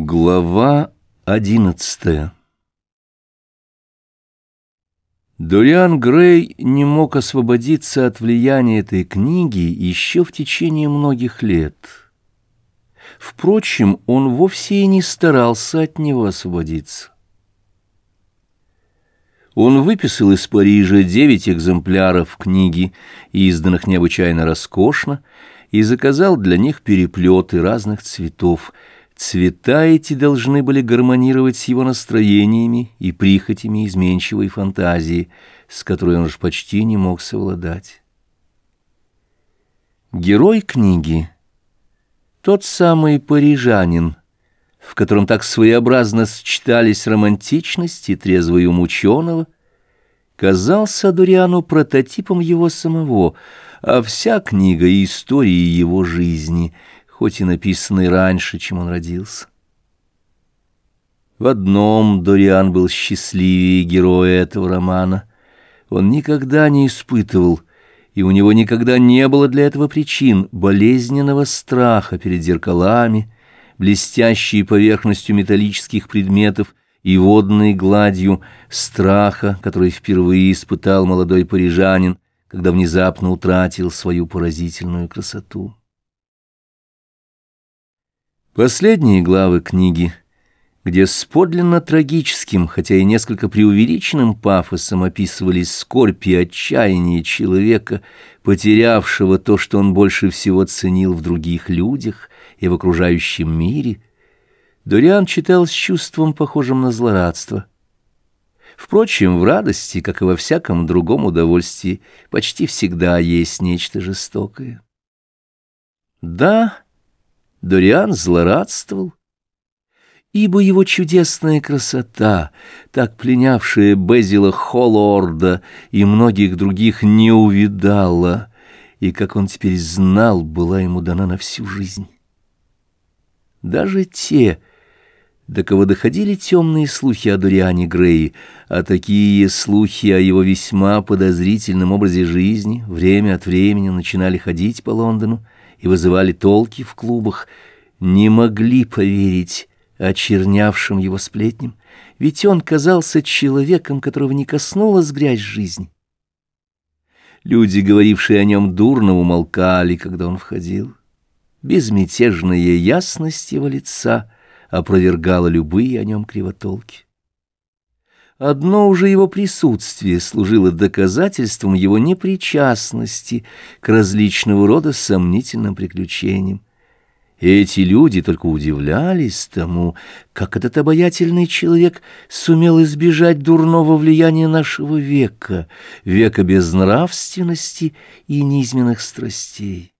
Глава одиннадцатая Дориан Грей не мог освободиться от влияния этой книги еще в течение многих лет. Впрочем, он вовсе и не старался от него освободиться. Он выписал из Парижа девять экземпляров книги, изданных необычайно роскошно, и заказал для них переплеты разных цветов — Цвета эти должны были гармонировать с его настроениями и прихотями изменчивой фантазии, с которой он уж почти не мог совладать. Герой книги — тот самый парижанин, в котором так своеобразно сочетались романтичность и трезвый ум ученого, казался Дуриану прототипом его самого, а вся книга — истории его жизни — хоть и написанный раньше, чем он родился. В одном Дориан был счастливее героя этого романа. Он никогда не испытывал, и у него никогда не было для этого причин болезненного страха перед зеркалами, блестящей поверхностью металлических предметов и водной гладью страха, который впервые испытал молодой парижанин, когда внезапно утратил свою поразительную красоту. Последние главы книги, где с подлинно трагическим, хотя и несколько преувеличенным пафосом описывались скорбь и отчаяние человека, потерявшего то, что он больше всего ценил в других людях и в окружающем мире, Дориан читал с чувством, похожим на злорадство. Впрочем, в радости, как и во всяком другом удовольствии, почти всегда есть нечто жестокое. Да, Дориан злорадствовал, ибо его чудесная красота, так пленявшая Безила Холлорда и многих других, не увидала, и, как он теперь знал, была ему дана на всю жизнь. Даже те, до кого доходили темные слухи о Дориане Грее, а такие слухи о его весьма подозрительном образе жизни время от времени начинали ходить по Лондону, и вызывали толки в клубах, не могли поверить очернявшим его сплетням, ведь он казался человеком, которого не коснулась грязь жизни. Люди, говорившие о нем дурно, умолкали, когда он входил. Безмятежная ясность его лица опровергала любые о нем кривотолки. Одно уже его присутствие служило доказательством его непричастности к различного рода сомнительным приключениям. эти люди только удивлялись тому, как этот обаятельный человек сумел избежать дурного влияния нашего века, века безнравственности и низменных страстей.